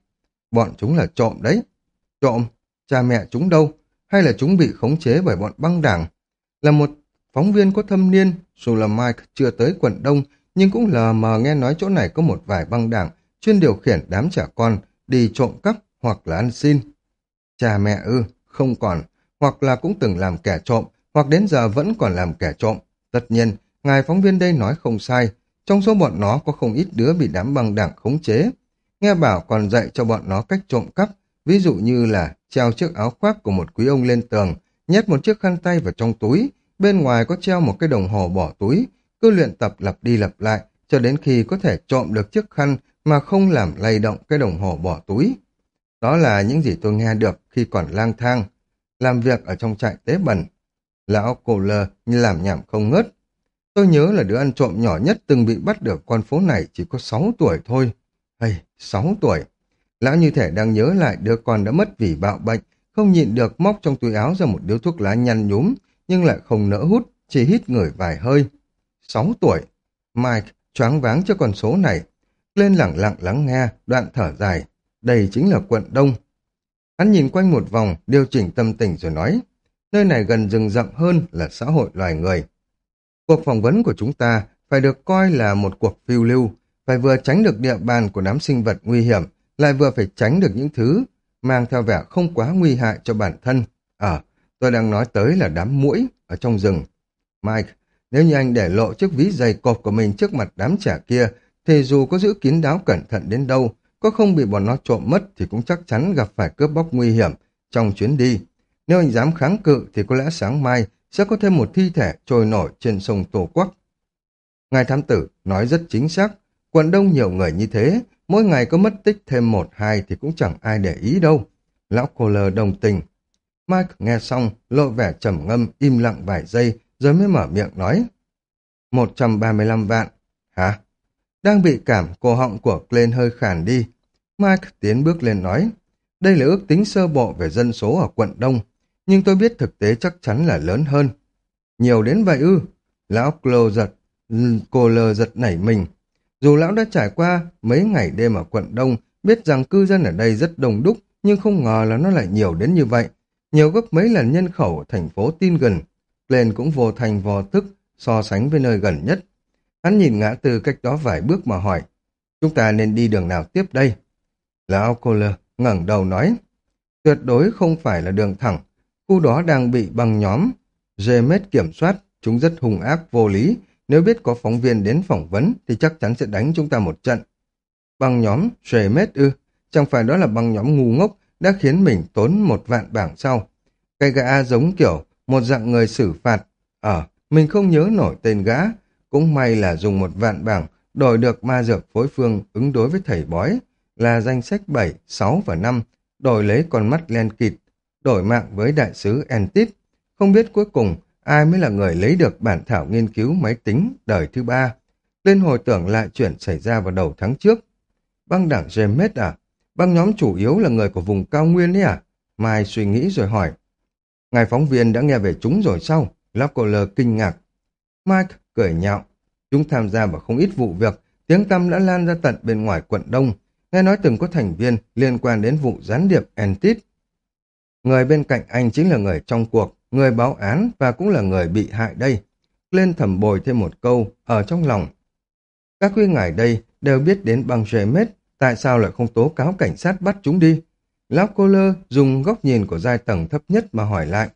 Bọn chúng là trộm đấy. Trộm? Cha mẹ chúng đâu? Hay là chúng bị khống chế bởi bọn băng đảng? Là một phóng viên có thâm niên, dù là Mike chưa tới quận đông, nhưng cũng lờ mờ nghe nói chỗ này có một vài băng đảng chuyên điều khiển đám trẻ con đi trộm cắp hoặc là ăn xin. Cha mẹ ư, không còn, hoặc là cũng từng làm kẻ trộm, hoặc đến giờ vẫn còn làm kẻ trộm. Tất nhiên, ngài phóng viên đây nói không sai, trong số bọn nó có không ít đứa bị đám băng đảng khống chế. Nghe bảo còn dạy cho bọn nó cách trộm cắp, ví dụ như là treo chiếc áo khoác của một quý ông lên tường, nhét một chiếc khăn tay vào trong túi, bên ngoài có treo một cái đồng hồ bỏ túi, cứ luyện tập lặp đi lặp lại, cho đến khi có thể trộm được chiếc khăn mà không làm lay động cái đồng hồ bỏ túi. Đó là những gì tôi nghe được khi còn lang thang, làm việc ở trong trại tế bẩn. Lão cổ lờ như làm nhảm không ngớt. Tôi nhớ là đứa ăn trộm nhỏ nhất từng bị bắt được con phố này chỉ có 6 tuổi thôi. Hay, 6 tuổi. Lão như thể đang nhớ lại đứa con đã mất vì bạo bệnh, không nhịn được móc trong túi áo ra một điếu thuốc lá nhăn nhúm, nhưng lại không nỡ hút, chỉ hít người vài hơi. 6 tuổi. Mike choáng váng cho con số này. Lên lặng lặng lắng nghe, đoạn thở dài. Đây chính là quận Đông. Hắn nhìn quanh một vòng, điều chỉnh tâm tình rồi nói, nơi này gần rừng rậm hơn là xã hội loài người. Cuộc phỏng vấn của chúng ta phải được coi là một cuộc phiêu lưu, phải vừa tránh được địa bàn của đám sinh vật nguy hiểm, lại vừa phải tránh được những thứ mang theo vẻ không quá nguy hại cho bản thân. Ờ, tôi đang nói tới là đám mũi ở trong rừng. Mike, nếu như anh để lộ chiếc ví dày cộp của mình trước mặt đám trẻ kia, thì dù có giữ kín đáo cẩn thận đến đâu, có không bị bọn nó trộm mất thì cũng chắc chắn gặp phải cướp bóc nguy hiểm trong chuyến đi. Nếu anh dám kháng cự thì có lẽ sáng mai sẽ có thêm một thi thể trôi nổi trên sông Tổ Quốc. Ngài thám tử nói rất chính xác, quận đông nhiều người như thế, mỗi ngày có mất tích thêm một hai thì cũng chẳng ai để ý đâu. Lão cô lờ đồng tình. Mike nghe xong, lộ vẻ trầm ngâm, im lặng vài giây, rồi mới mở miệng nói. 135 vạn. Hả? Đang bị cảm, cổ họng của Glenn hơi khàn đi. Mike tiến bước lên nói, đây là ước tính sơ bộ về dân số ở quận Đông, nhưng tôi biết thực tế chắc chắn là lớn hơn. Nhiều đến vậy ư? Lão Clo giật, ừ, cô lờ giật nảy mình. Dù lão đã trải qua mấy ngày đêm ở quận Đông, biết rằng cư dân ở đây rất đông đúc, nhưng không ngờ là nó lại nhiều đến như vậy. Nhiều gấp mấy lần nhân khẩu ở thành phố tin gần. Glenn cũng vô thành vò thức so sánh với nơi gần nhất. Hắn nhìn ngã tư cách đó vài bước mà hỏi, chúng ta nên đi đường nào tiếp đây? Lão Kohler ngẩng đầu nói, tuyệt đối không phải là đường thẳng, khu đó đang bị băng nhóm, Gemet kiểm soát, chúng rất hung ác vô lý, nếu biết có phóng viên đến phỏng vấn thì chắc chắn sẽ đánh chúng ta một trận. Băng nhóm Gemet ư, chẳng phải đó là băng nhóm ngu ngốc đã khiến mình tốn một vạn bảng sau. Cái gã giống kiểu một dạng người xử phạt. Ở, mình không nhớ nổi tên gã, cũng may là dùng một vạn bảng đổi được ma dược phối phương ứng đối với thầy bói, là danh sách 7, 6 và 5, đổi lấy con mắt len kịt, đổi mạng với đại sứ Entit. Không biết cuối cùng ai mới là người lấy được bản thảo nghiên cứu máy tính đời thứ ba. Lên hồi tưởng lại chuyện xảy ra vào đầu tháng trước. Băng đảng James à? Băng nhóm chủ yếu là người của vùng cao nguyên ấy à? Mai suy nghĩ rồi hỏi. Ngài phóng viên đã nghe về chúng rồi sao? Lockler kinh ngạc. Mike cười nhạo. Chúng tham gia vào không ít vụ việc, tiếng tăm đã lan ra tận bên ngoài quận Đông. Nghe nói từng có thành viên liên quan đến vụ gián điệp Entit. Người bên cạnh anh chính là người trong cuộc, người báo án và cũng là người bị hại đây. Lên thầm bồi thêm một câu ở trong lòng. Các quý ngài đây đều biết đến băng James, tại sao lại không tố cáo cảnh sát bắt chúng đi? Lão cô lơ dùng góc nhìn của giai tầng thấp nhất mà hỏi lại.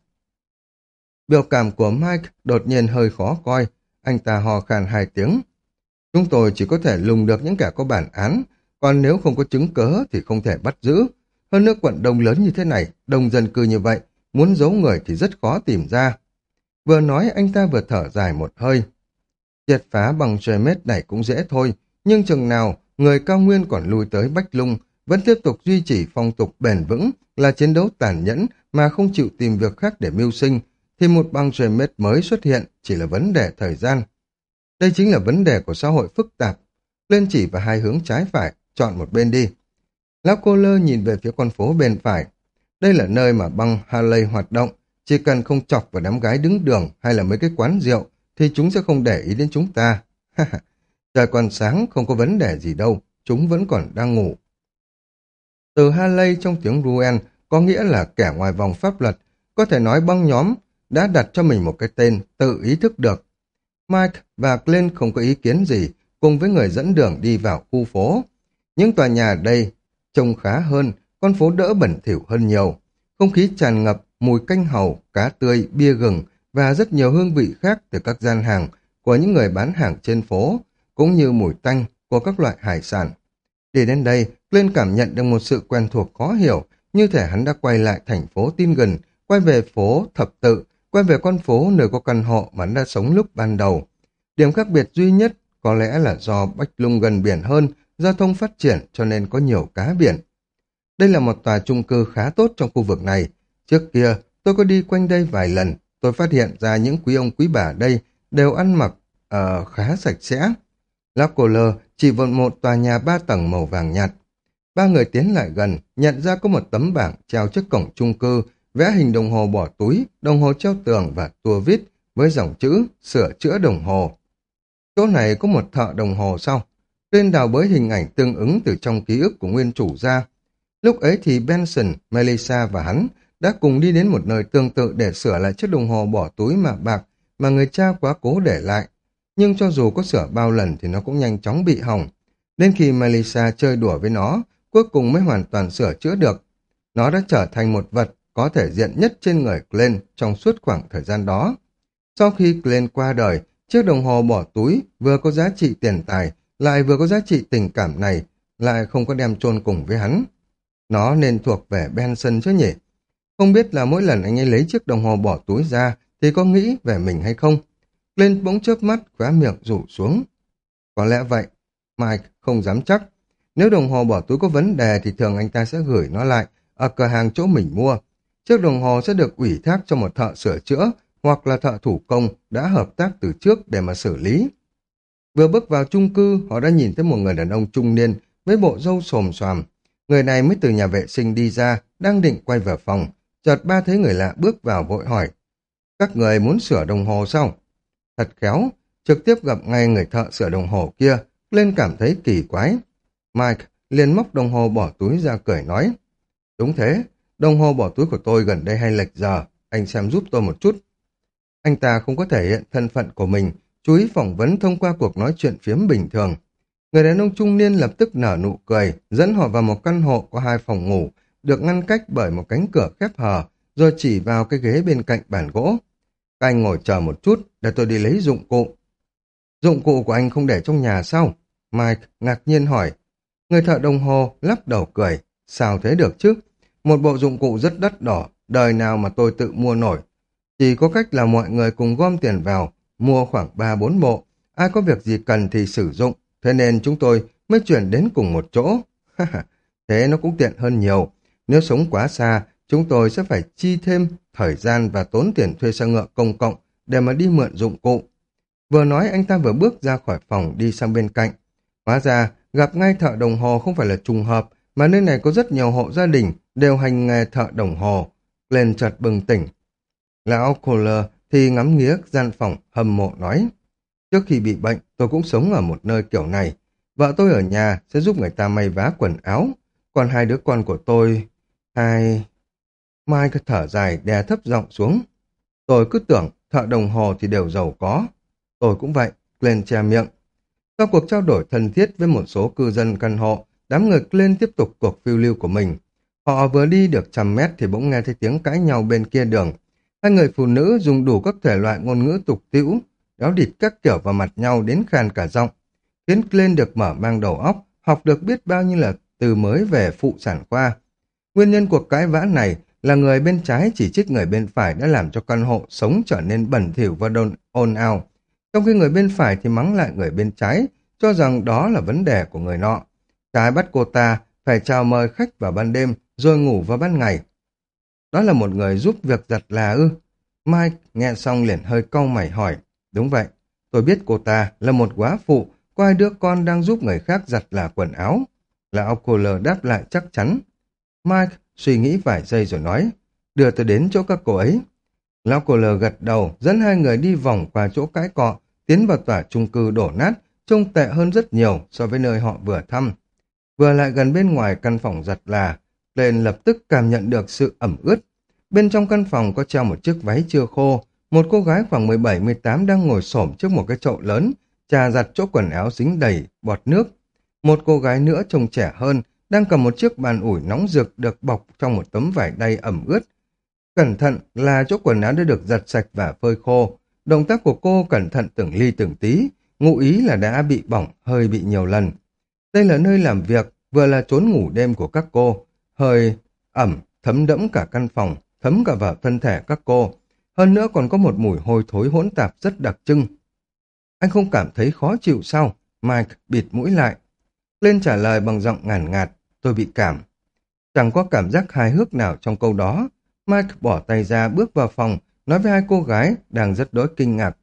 Biểu cảm của Mike đột nhiên hơi khó coi, anh ta hò khan hai tiếng. Chúng tôi chỉ có thể lùng được những kẻ có bản án, còn nếu không có chứng cớ thì không thể bắt giữ. Hơn nữa quận đông lớn như thế này, đông dân cư như vậy, muốn giấu người thì rất khó tìm ra. Vừa nói anh ta vừa thở dài một hơi. Triệt phá bằng trời mét này cũng dễ thôi, nhưng chừng nào người cao nguyên còn lui tới Bách Lung vẫn tiếp tục duy trì phong tục bền vững là chiến đấu tàn nhẫn mà không chịu tìm việc khác để mưu sinh, thì một băng trời mết mới xuất hiện chỉ là vấn đề thời gian. Đây chính là vấn đề của xã hội phức tạp. Lên chỉ vào hai hướng trái phải, chọn một bên đi. Lão cô lơ nhìn về phía con phố bên phải. Đây là nơi mà băng Harley hoạt động. Chỉ cần không chọc vào đám gái đứng đường hay là mấy cái quán rượu thì chúng sẽ không để ý đến chúng ta. Trời còn sáng không có vấn đề gì đâu. Chúng vẫn còn đang ngủ. Từ Harley trong tiếng Ruen có nghĩa là kẻ ngoài vòng pháp luật. Có thể nói băng nhóm đã đặt cho mình một cái tên tự ý thức được. Mike và Glenn không có ý kiến gì cùng với người dẫn đường đi vào khu phố. Những tòa nhà đây trông khá hơn, con phố đỡ bẩn thỉu hơn nhiều. Không khí tràn ngập, mùi canh hầu, cá tươi, bia gừng và rất nhiều hương vị khác từ các gian hàng của những người bán hàng trên phố, cũng như mùi tanh của các loại hải sản. Đi đến đây, Glenn cảm nhận được một sự quen thuộc khó hiểu, như thể hắn đã quay lại thành phố tin gần, quay về phố thập tự, quay về con phố nơi có căn hộ mà đã sống lúc ban đầu. Điểm khác biệt duy nhất có lẽ là do Bách Lung gần biển hơn, giao thông phát triển cho nên có nhiều cá biển. Đây là một tòa chung cư khá tốt trong khu vực này. Trước kia, tôi có đi quanh đây vài lần, tôi phát hiện ra những quý ông quý bà đây đều ăn mặc uh, khá sạch sẽ. La cô lơ chỉ vào một tòa nhà ba tầng màu vàng nhạt. Ba người tiến lại gần, nhận ra có một tấm bảng treo trước cổng chung cư, vẽ hình đồng hồ bỏ túi, đồng hồ treo tường và tua vít với dòng chữ sửa chữa đồng hồ. Chỗ này có một thợ đồng hồ sau. Tuyên đào bới hình ảnh tương ứng từ trong ký ức của nguyên chủ ra. Lúc ấy thì Benson, Melissa và hắn đã cùng đi đến một nơi tương tự để sửa lại chiếc đồng hồ bỏ túi mà bạc mà người cha quá cố để lại. Nhưng cho dù có sửa bao lần thì nó cũng nhanh chóng bị hỏng. Đến khi Melissa chơi đùa với nó, cuối cùng mới hoàn toàn sửa chữa được. Nó đã trở thành một vật có thể diện nhất trên người Glenn trong suốt khoảng thời gian đó. Sau khi Glenn qua đời, chiếc đồng hồ bỏ túi vừa có giá trị tiền tài, lại vừa có giá trị tình cảm này, lại không có đem chôn cùng với hắn. Nó nên thuộc về Benson chứ nhỉ? Không biết là mỗi lần anh ấy lấy chiếc đồng hồ bỏ túi ra thì có nghĩ về mình hay không? Glenn bỗng chớp mắt, khóa miệng rủ xuống. Có lẽ vậy, Mike không dám chắc. Nếu đồng hồ bỏ túi có vấn đề thì thường anh ta sẽ gửi nó lại ở cửa hàng chỗ mình mua. Chiếc đồng hồ sẽ được ủy thác cho một thợ sửa chữa hoặc là thợ thủ công đã hợp tác từ trước để mà xử lý. Vừa bước vào chung cư, họ đã nhìn thấy một người đàn ông trung niên với bộ râu xồm xoàm. Người này mới từ nhà vệ sinh đi ra, đang định quay vào phòng. Chợt ba thấy người lạ bước vào vội hỏi. Các người muốn sửa đồng hồ sao? Thật khéo, trực tiếp gặp ngay người thợ sửa đồng hồ kia, lên cảm thấy kỳ quái. Mike liền móc đồng hồ bỏ túi ra cười nói. Đúng thế, đồng hồ bỏ túi của tôi gần đây hay lệch giờ, anh xem giúp tôi một chút. Anh ta không có thể hiện thân phận của mình, chú ý phỏng vấn thông qua cuộc nói chuyện phiếm bình thường. Người đàn ông trung niên lập tức nở nụ cười, dẫn họ vào một căn hộ có hai phòng ngủ, được ngăn cách bởi một cánh cửa khép hờ, rồi chỉ vào cái ghế bên cạnh bàn gỗ. Các anh ngồi chờ một chút, để tôi đi lấy dụng cụ. Dụng cụ của anh không để trong nhà sao? Mike ngạc nhiên hỏi. Người thợ đồng hồ lắc đầu cười. Sao thế được chứ? Một bộ dụng cụ rất đắt đỏ, đời nào mà tôi tự mua nổi. Chỉ có cách là mọi người cùng gom tiền vào, mua khoảng 3-4 bộ. Ai có việc gì cần thì sử dụng, thế nên chúng tôi mới chuyển đến cùng một chỗ. thế nó cũng tiện hơn nhiều. Nếu sống quá xa, chúng tôi sẽ phải chi thêm thời gian và tốn tiền thuê xe ngựa công cộng để mà đi mượn dụng cụ. Vừa nói anh ta vừa bước ra khỏi phòng đi sang bên cạnh. Hóa ra, gặp ngay thợ đồng hồ không phải là trùng hợp, mà nơi này có rất nhiều hộ gia đình đều hành nghề thợ đồng hồ. Lên chợt bừng tỉnh. Lão Kohler thì ngắm nghía gian phòng hâm mộ nói. Trước khi bị bệnh, tôi cũng sống ở một nơi kiểu này. Vợ tôi ở nhà sẽ giúp người ta may vá quần áo. Còn hai đứa con của tôi... Hai... Mai cứ thở dài đè thấp giọng xuống. Tôi cứ tưởng thợ đồng hồ thì đều giàu có. Tôi cũng vậy, lên che miệng. Sau cuộc trao đổi thân thiết với một số cư dân căn hộ, đám người lên tiếp tục cuộc phiêu lưu của mình. Họ vừa đi được trăm mét thì bỗng nghe thấy tiếng cãi nhau bên kia đường. Hai người phụ nữ dùng đủ các thể loại ngôn ngữ tục tĩu, đéo địt các kiểu vào mặt nhau đến khàn cả giọng. Khiến lên được mở mang đầu óc, học được biết bao nhiêu là từ mới về phụ sản khoa. Nguyên nhân cuộc cãi vã này là người bên trái chỉ trích người bên phải đã làm cho căn hộ sống trở nên bẩn thỉu và đồn ồn ào. Trong khi người bên phải thì mắng lại người bên trái, cho rằng đó là vấn đề của người nọ. Trái bắt cô ta phải chào mời khách vào ban đêm, rồi ngủ vào ban ngày. Đó là một người giúp việc giặt là ư. Mike nghe xong liền hơi cau mày hỏi. Đúng vậy, tôi biết cô ta là một quá phụ, có hai đứa con đang giúp người khác giặt là quần áo. Lão Kohler đáp lại chắc chắn. Mike suy nghĩ vài giây rồi nói, đưa tôi đến chỗ các cô ấy. Lão Kohler gật đầu, dẫn hai người đi vòng qua chỗ cãi cọ, tiến vào tòa trung cư đổ nát, trông tệ hơn rất nhiều so với nơi họ vừa thăm. Vừa lại gần bên ngoài căn phòng giặt là, lên lập tức cảm nhận được sự ẩm ướt. Bên trong căn phòng có treo một chiếc váy chưa khô, một cô gái khoảng 17-18 đang ngồi xổm trước một cái chậu lớn, trà giặt chỗ quần áo dính đầy, bọt nước. Một cô gái nữa trông trẻ hơn, đang cầm một chiếc bàn ủi nóng rực được bọc trong một tấm vải đay ẩm ướt. Cẩn thận là chỗ quần áo đã được giặt sạch và phơi khô. Động tác của cô cẩn thận từng ly từng tí, ngụ ý là đã bị bỏng hơi bị nhiều lần. Đây là nơi làm việc, vừa là trốn ngủ đêm của các cô. Hơi ẩm, thấm đẫm cả căn phòng, thấm cả vào thân thể các cô. Hơn nữa còn có một mùi hôi thối hỗn tạp rất đặc trưng. Anh không cảm thấy khó chịu sao? Mike bịt mũi lại. Lên trả lời bằng giọng ngàn ngạt, tôi bị cảm. Chẳng có cảm giác hài hước nào trong câu đó. Mike bỏ tay ra bước vào phòng, nói với hai cô gái đang rất đối kinh ngạc.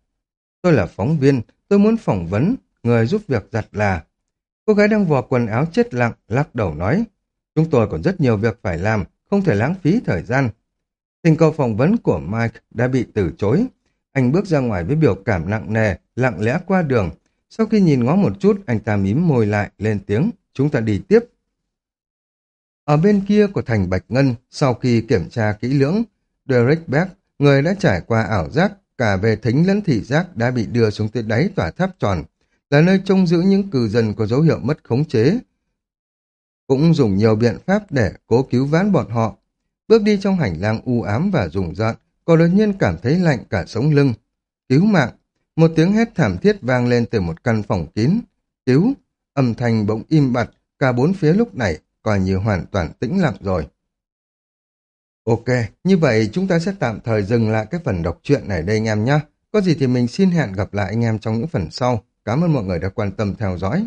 Tôi là phóng viên, tôi muốn phỏng vấn, người giúp việc giặt là. Cô gái đang vò quần áo chết lặng, lắc đầu nói. Chúng tôi còn rất nhiều việc phải làm, không thể lãng phí thời gian. Tình cầu phỏng vấn của Mike đã bị từ chối. Anh bước ra ngoài với biểu cảm nặng nề, lặng lẽ qua đường. Sau khi nhìn ngó một chút, anh ta mím môi lại, lên tiếng. Chúng ta đi tiếp. Ở bên kia của thành Bạch Ngân, sau khi kiểm tra kỹ lưỡng, Derek Beck, người đã trải qua ảo giác, cả về thính lẫn thị giác đã bị đưa xuống tới đáy tòa tháp tròn, là nơi trông giữ những cư dân có dấu hiệu mất khống chế. Cũng dùng nhiều biện pháp để cố cứu vãn bọn họ. Bước đi trong hành lang u ám và rùng rợn, cô đột nhiên cảm thấy lạnh cả sống lưng. Cứu mạng! Một tiếng hét thảm thiết vang lên từ một căn phòng kín. Cứu! Âm thanh bỗng im bặt, cả bốn phía lúc này coi như hoàn toàn tĩnh lặng rồi. Ok, như vậy chúng ta sẽ tạm thời dừng lại cái phần đọc truyện này đây anh em nhé. Có gì thì mình xin hẹn gặp lại anh em trong những phần sau. Cảm ơn mọi người đã quan tâm theo dõi.